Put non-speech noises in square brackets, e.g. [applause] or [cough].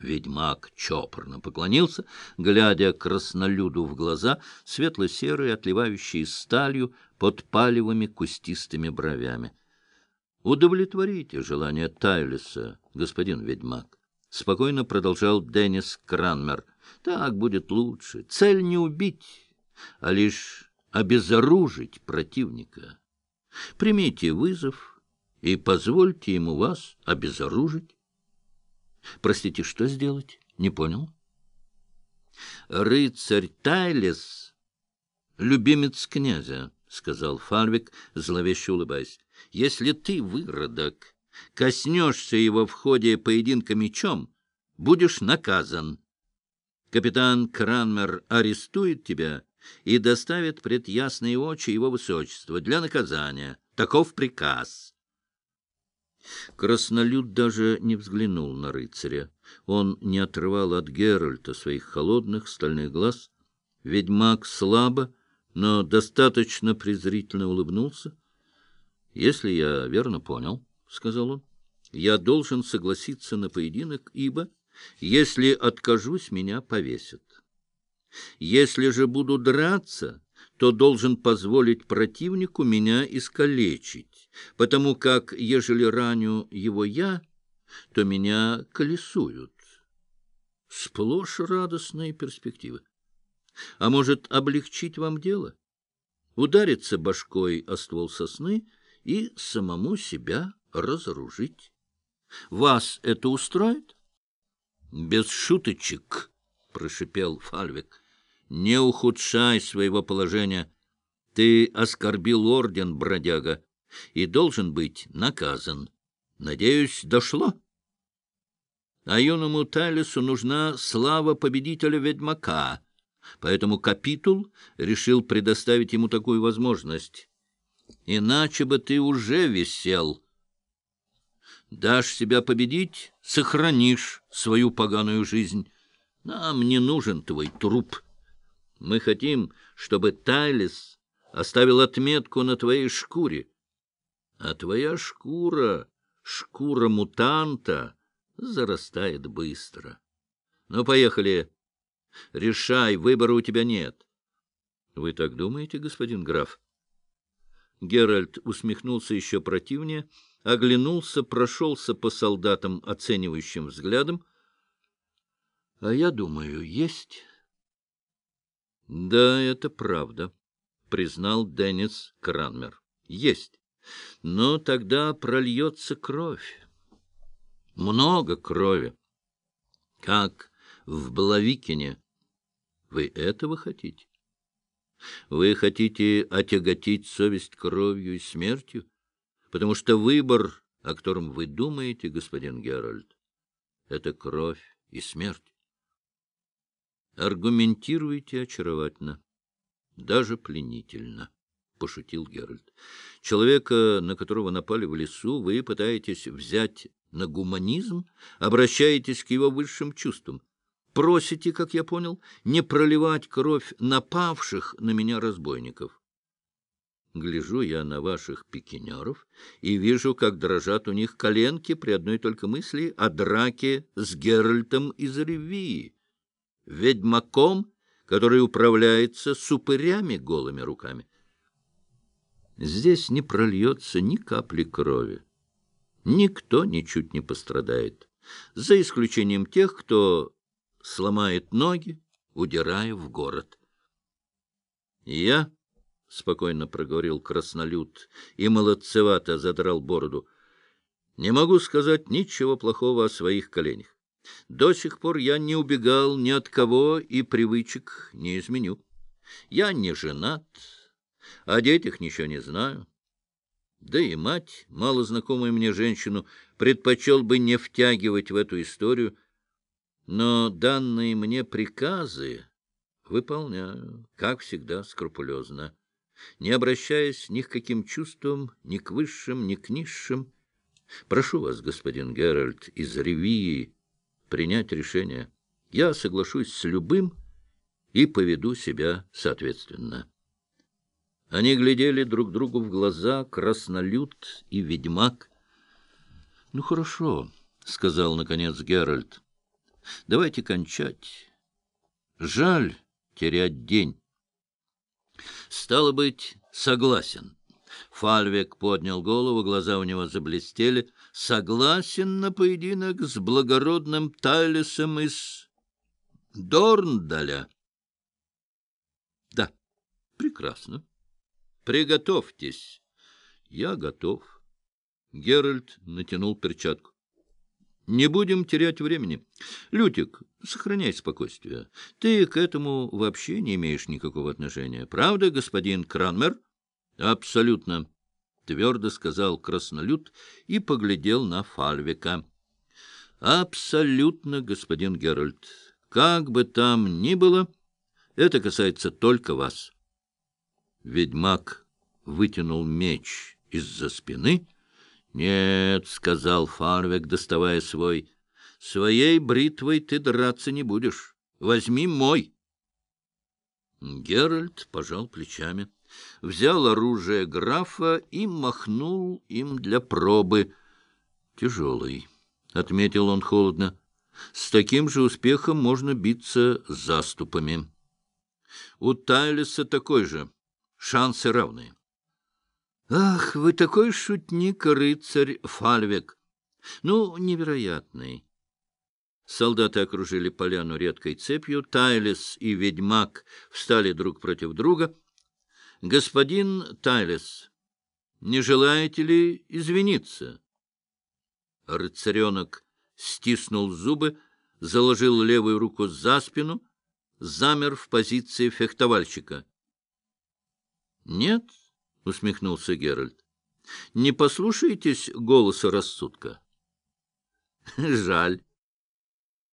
Ведьмак чопорно поклонился, глядя краснолюду в глаза, светло-серые, отливающие сталью под палевыми кустистыми бровями. — Удовлетворите желание Тайлиса, господин ведьмак. Спокойно продолжал Деннис Кранмер. — Так будет лучше. Цель не убить, а лишь обезоружить противника. Примите вызов и позвольте ему вас обезоружить. Простите, что сделать? Не понял. Рыцарь Тайлес — любимец князя, — сказал Фальвик, зловеще улыбаясь. Если ты, выродок, коснешься его в ходе поединка мечом, будешь наказан. Капитан Кранмер арестует тебя и доставит пред ясные очи его высочества для наказания. Таков приказ. Краснолюд даже не взглянул на рыцаря. Он не отрывал от Геральта своих холодных стальных глаз. Ведьмак слабо, но достаточно презрительно улыбнулся. — Если я верно понял, — сказал он, — я должен согласиться на поединок, ибо, если откажусь, меня повесят. Если же буду драться, то должен позволить противнику меня искалечить, потому как, ежели раню его я, то меня колесуют. Сплошь радостные перспективы. А может, облегчить вам дело? Удариться башкой о ствол сосны и самому себя разоружить. Вас это устроит? — Без шуточек, — прошипел Фальвик. Не ухудшай своего положения. Ты оскорбил орден, бродяга, и должен быть наказан. Надеюсь, дошло? А юному Талису нужна слава победителя-ведьмака, поэтому капитул решил предоставить ему такую возможность. Иначе бы ты уже висел. Дашь себя победить — сохранишь свою поганую жизнь. Нам не нужен твой труп». Мы хотим, чтобы Тайлис оставил отметку на твоей шкуре. А твоя шкура, шкура мутанта, зарастает быстро. Ну, поехали. Решай, выбора у тебя нет. Вы так думаете, господин граф? Геральт усмехнулся еще противнее, оглянулся, прошелся по солдатам оценивающим взглядом. — А я думаю, есть... — Да, это правда, — признал Деннис Кранмер. — Есть. Но тогда прольется кровь. Много крови. Как в Блавикине. Вы этого хотите? Вы хотите отяготить совесть кровью и смертью? Потому что выбор, о котором вы думаете, господин Геральт, — это кровь и смерть. Аргументируете очаровательно, даже пленительно, — пошутил Геральт. Человека, на которого напали в лесу, вы пытаетесь взять на гуманизм, обращаетесь к его высшим чувствам. Просите, как я понял, не проливать кровь напавших на меня разбойников. Гляжу я на ваших пикинеров и вижу, как дрожат у них коленки при одной только мысли о драке с Геральтом из Ревии ведьмаком, который управляется супырями голыми руками. Здесь не прольется ни капли крови. Никто ничуть не пострадает, за исключением тех, кто сломает ноги, удирая в город. Я, — спокойно проговорил краснолюд и молодцевато задрал бороду, — не могу сказать ничего плохого о своих коленях. До сих пор я не убегал ни от кого и привычек не изменю. Я не женат, о детях ничего не знаю. Да и мать, мало знакомую мне женщину, предпочел бы не втягивать в эту историю, но данные мне приказы выполняю, как всегда, скрупулезно, не обращаясь ни к каким чувствам, ни к высшим, ни к низшим. Прошу вас, господин Геральт, из Ревии, принять решение. Я соглашусь с любым и поведу себя соответственно. Они глядели друг другу в глаза, краснолюд и ведьмак. — Ну, хорошо, — сказал, наконец, Геральт. Давайте кончать. Жаль терять день. Стало быть, согласен. Фальвек поднял голову, глаза у него заблестели. Согласен на поединок с благородным Тайлисом из Дорндаля. Да, прекрасно. Приготовьтесь. Я готов. Геральт натянул перчатку. Не будем терять времени. Лютик, сохраняй спокойствие. Ты к этому вообще не имеешь никакого отношения. Правда, господин Кранмер? Абсолютно, — твердо сказал Краснолют и поглядел на Фальвика. Абсолютно, господин Геральт. Как бы там ни было, это касается только вас. Ведьмак вытянул меч из-за спины — «Нет», — сказал Фарвик, доставая свой, — «своей бритвой ты драться не будешь. Возьми мой». Геральт пожал плечами, взял оружие графа и махнул им для пробы. «Тяжелый», — отметил он холодно. «С таким же успехом можно биться заступами. У Тайлиса такой же, шансы равные». Ах, вы такой шутник, рыцарь Фальвек! Ну, невероятный. Солдаты окружили поляну редкой цепью, Тайлес и ведьмак встали друг против друга. «Господин Тайлес, не желаете ли извиниться?» Рыцаренок стиснул зубы, заложил левую руку за спину, замер в позиции фехтовальщика. «Нет?» — усмехнулся Геральт. — Не послушаетесь голоса рассудка? [laughs] — Жаль.